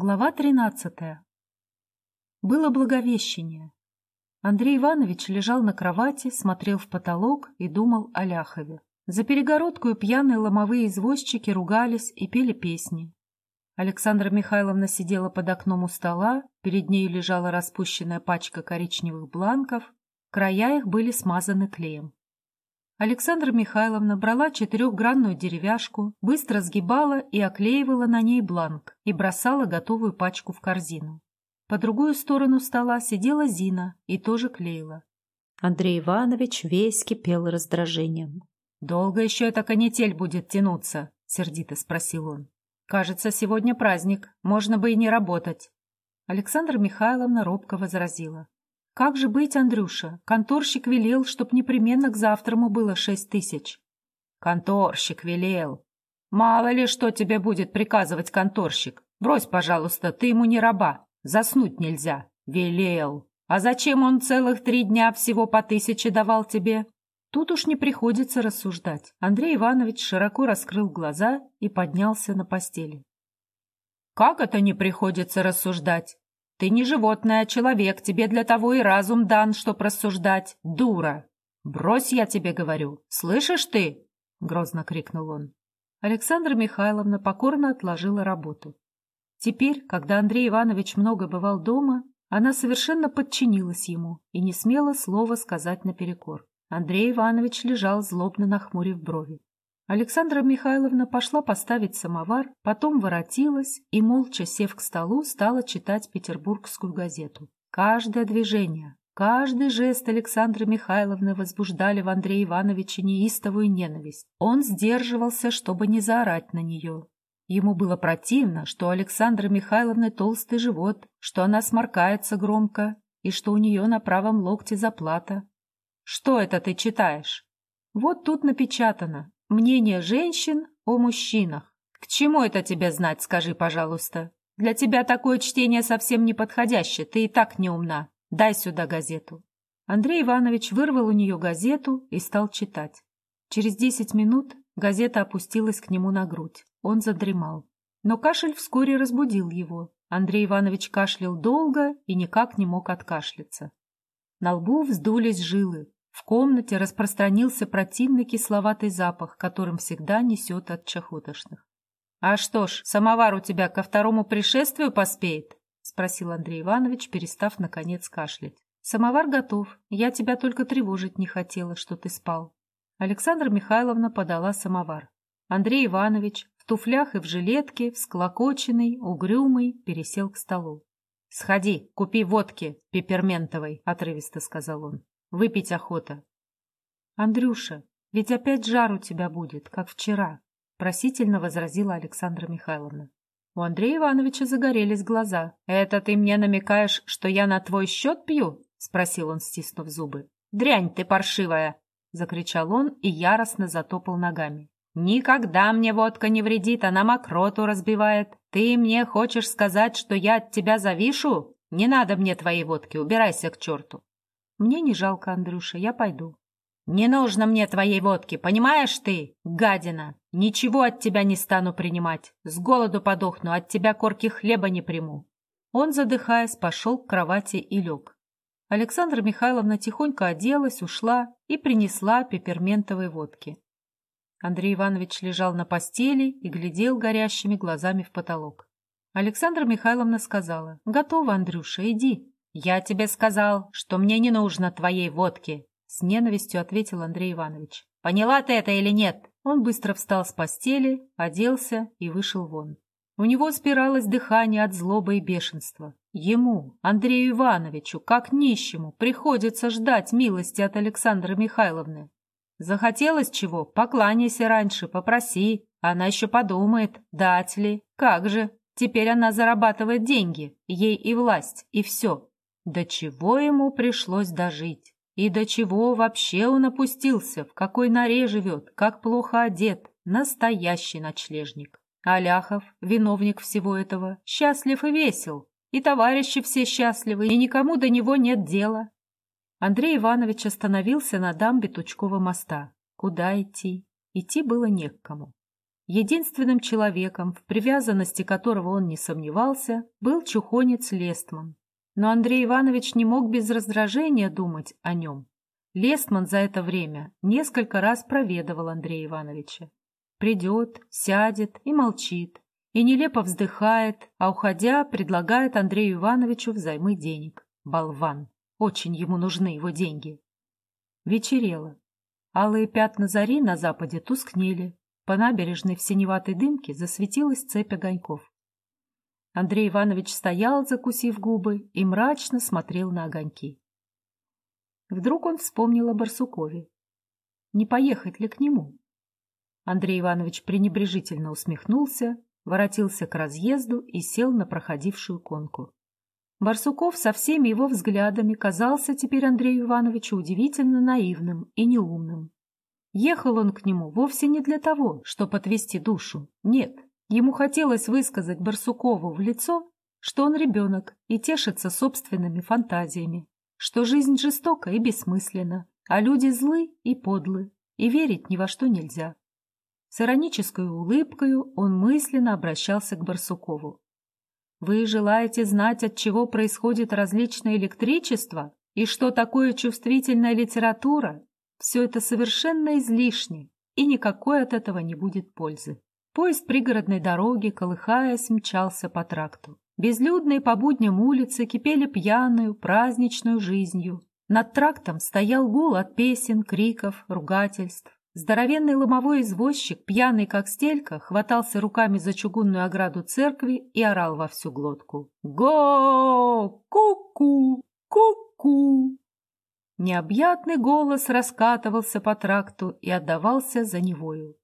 Глава тринадцатая. Было благовещение. Андрей Иванович лежал на кровати, смотрел в потолок и думал о Ляхове. За перегородку пьяные ломовые извозчики ругались и пели песни. Александра Михайловна сидела под окном у стола, перед ней лежала распущенная пачка коричневых бланков, края их были смазаны клеем. Александра Михайловна брала четырехгранную деревяшку, быстро сгибала и оклеивала на ней бланк и бросала готовую пачку в корзину. По другую сторону стола сидела Зина и тоже клеила. Андрей Иванович весь кипел раздражением. «Долго еще эта канитель будет тянуться?» — сердито спросил он. «Кажется, сегодня праздник, можно бы и не работать». Александра Михайловна робко возразила. Как же быть, Андрюша? Конторщик велел, чтоб непременно к завтраму было шесть тысяч. Конторщик велел. Мало ли что тебе будет приказывать конторщик. Брось, пожалуйста, ты ему не раба. Заснуть нельзя. Велел. А зачем он целых три дня всего по тысяче давал тебе? Тут уж не приходится рассуждать. Андрей Иванович широко раскрыл глаза и поднялся на постели. «Как это не приходится рассуждать? Ты не животное, а человек, тебе для того и разум дан, чтоб рассуждать. Дура! Брось, я тебе говорю. Слышишь ты? Грозно крикнул он. Александра Михайловна покорно отложила работу. Теперь, когда Андрей Иванович много бывал дома, она совершенно подчинилась ему и не смела слова сказать наперекор. Андрей Иванович лежал, злобно нахмурив брови. Александра Михайловна пошла поставить самовар, потом воротилась и, молча сев к столу, стала читать петербургскую газету. Каждое движение, каждый жест Александры Михайловны возбуждали в Андрея Ивановиче неистовую ненависть. Он сдерживался, чтобы не заорать на нее. Ему было противно, что у Александры Михайловны толстый живот, что она сморкается громко и что у нее на правом локте заплата. «Что это ты читаешь?» «Вот тут напечатано. Мнение женщин о мужчинах. К чему это тебе знать, скажи, пожалуйста? Для тебя такое чтение совсем не подходящее, ты и так не умна. Дай сюда газету. Андрей Иванович вырвал у нее газету и стал читать. Через десять минут газета опустилась к нему на грудь. Он задремал. Но кашель вскоре разбудил его. Андрей Иванович кашлял долго и никак не мог откашляться. На лбу вздулись жилы, в комнате распространился противный кисловатый запах, которым всегда несет от чахотошных. — А что ж, самовар у тебя ко второму пришествию поспеет? — спросил Андрей Иванович, перестав, наконец, кашлять. — Самовар готов. Я тебя только тревожить не хотела, что ты спал. Александра Михайловна подала самовар. Андрей Иванович в туфлях и в жилетке, всклокоченный, угрюмый, пересел к столу. — Сходи, купи водки пепперментовой, — отрывисто сказал он. Выпить охота. Андрюша, ведь опять жар у тебя будет, как вчера, просительно возразила Александра Михайловна. У Андрея Ивановича загорелись глаза. «Это ты мне намекаешь, что я на твой счет пью?» — спросил он, стиснув зубы. «Дрянь ты паршивая!» — закричал он и яростно затопал ногами. «Никогда мне водка не вредит, она мокроту разбивает. Ты мне хочешь сказать, что я от тебя завишу? Не надо мне твоей водки, убирайся к черту!» Мне не жалко, Андрюша, я пойду. Не нужно мне твоей водки, понимаешь ты, гадина? Ничего от тебя не стану принимать. С голоду подохну, от тебя корки хлеба не приму. Он, задыхаясь, пошел к кровати и лег. Александра Михайловна тихонько оделась, ушла и принесла пепперментовой водки. Андрей Иванович лежал на постели и глядел горящими глазами в потолок. Александра Михайловна сказала, «Готово, Андрюша, иди». «Я тебе сказал, что мне не нужно твоей водки», — с ненавистью ответил Андрей Иванович. «Поняла ты это или нет?» Он быстро встал с постели, оделся и вышел вон. У него спиралось дыхание от злобы и бешенства. Ему, Андрею Ивановичу, как нищему, приходится ждать милости от Александры Михайловны. Захотелось чего? Покланяйся раньше, попроси. Она еще подумает, дать ли. Как же? Теперь она зарабатывает деньги, ей и власть, и все. До чего ему пришлось дожить? И до чего вообще он опустился, в какой норе живет, как плохо одет, настоящий ночлежник. Аляхов, виновник всего этого, счастлив и весел, и товарищи все счастливы, и никому до него нет дела. Андрей Иванович остановился на дамбе Тучкова моста. Куда идти? Идти было не к кому. Единственным человеком, в привязанности которого он не сомневался, был чухонец Лестман. Но Андрей Иванович не мог без раздражения думать о нем. Лестман за это время несколько раз проведывал Андрея Ивановича. Придет, сядет и молчит, и нелепо вздыхает, а уходя предлагает Андрею Ивановичу взаймы денег. Болван! Очень ему нужны его деньги. Вечерело. Алые пятна зари на западе тускнели. По набережной в синеватой дымке засветилась цепь огоньков. Андрей Иванович стоял, закусив губы, и мрачно смотрел на огоньки. Вдруг он вспомнил о Барсукове. Не поехать ли к нему? Андрей Иванович пренебрежительно усмехнулся, воротился к разъезду и сел на проходившую конку. Барсуков со всеми его взглядами казался теперь Андрею Ивановичу удивительно наивным и неумным. Ехал он к нему вовсе не для того, чтобы отвести душу. Нет, ему хотелось высказать Барсукову в лицо, что он ребенок и тешится собственными фантазиями, что жизнь жестока и бессмысленна, а люди злы и подлы, и верить ни во что нельзя. С иронической улыбкой он мысленно обращался к Барсукову. «Вы желаете знать, от чего происходит различное электричество и что такое чувствительная литература? Все это совершенно излишне, и никакой от этого не будет пользы». Поезд пригородной дороги, колыхаясь, мчался по тракту. Безлюдные по будням улицы кипели пьяную, праздничную жизнью. Над трактом стоял гул от песен, криков, ругательств. Здоровенный ломовой извозчик, пьяный как стелька, хватался руками за чугунную ограду церкви и орал во всю глотку. «Го! Ку-ку! Ку-ку!» Необъятный голос раскатывался по тракту и отдавался за невою.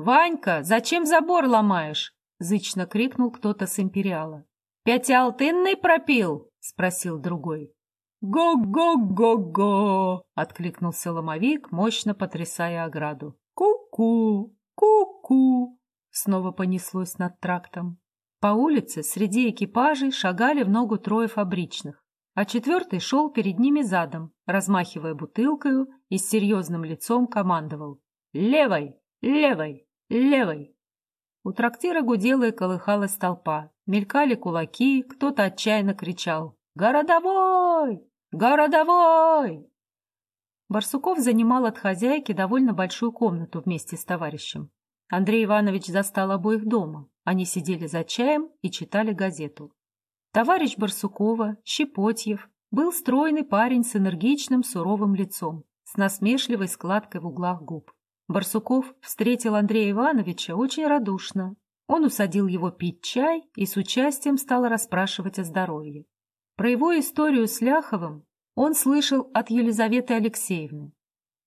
«Ванька, зачем забор ломаешь?» — зычно крикнул кто-то с империала. «Пятиалтынный пропил?» — спросил другой. «Го-го-го-го!» — откликнулся ломовик, мощно потрясая ограду. «Ку-ку! Ку-ку!» Снова понеслось над трактом. По улице среди экипажей шагали в ногу трое фабричных, а четвертый шел перед ними задом, размахивая бутылкою и с серьезным лицом командовал. «Левой! Левой! Левой!» У трактира гудела и колыхалась толпа. Мелькали кулаки, кто-то отчаянно кричал «Городовой! «Городовой!» Барсуков занимал от хозяйки довольно большую комнату вместе с товарищем. Андрей Иванович застал обоих дома. Они сидели за чаем и читали газету. Товарищ Барсукова, Щепотьев, был стройный парень с энергичным суровым лицом, с насмешливой складкой в углах губ. Барсуков встретил Андрея Ивановича очень радушно. Он усадил его пить чай и с участием стал расспрашивать о здоровье. Про его историю с Ляховым он слышал от Елизаветы Алексеевны.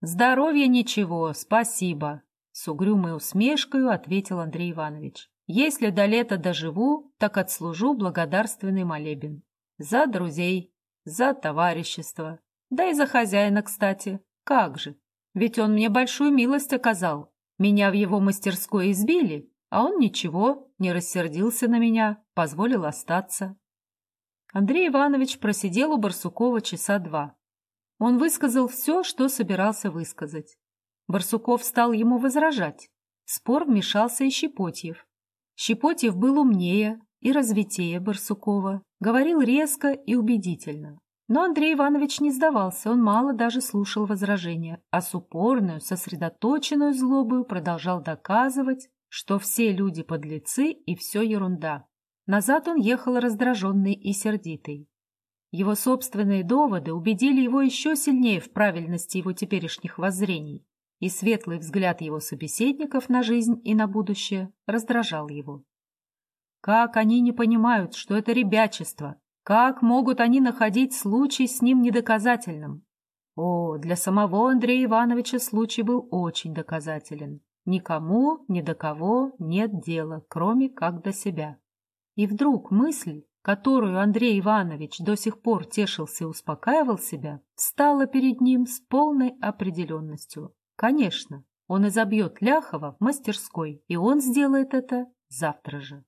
«Здоровья ничего, спасибо», — с угрюмой усмешкой ответил Андрей Иванович. «Если до лета доживу, так отслужу благодарственный молебен. За друзей, за товарищество, да и за хозяина, кстати. Как же, ведь он мне большую милость оказал. Меня в его мастерской избили, а он ничего, не рассердился на меня, позволил остаться. Андрей Иванович просидел у Барсукова часа два. Он высказал все, что собирался высказать. Барсуков стал ему возражать. спор вмешался и Щепотьев. Щепотьев был умнее и развитее Барсукова, говорил резко и убедительно. Но Андрей Иванович не сдавался, он мало даже слушал возражения, а с упорную, сосредоточенную злобою продолжал доказывать, что все люди подлецы и все ерунда. Назад он ехал раздраженный и сердитый. Его собственные доводы убедили его еще сильнее в правильности его теперешних воззрений, и светлый взгляд его собеседников на жизнь и на будущее раздражал его. Как они не понимают, что это ребячество? Как могут они находить случай с ним недоказательным? О, для самого Андрея Ивановича случай был очень доказателен. Никому, ни до кого нет дела, кроме как до себя. И вдруг мысль, которую Андрей Иванович до сих пор тешился и успокаивал себя, стала перед ним с полной определенностью. Конечно, он изобьет Ляхова в мастерской, и он сделает это завтра же.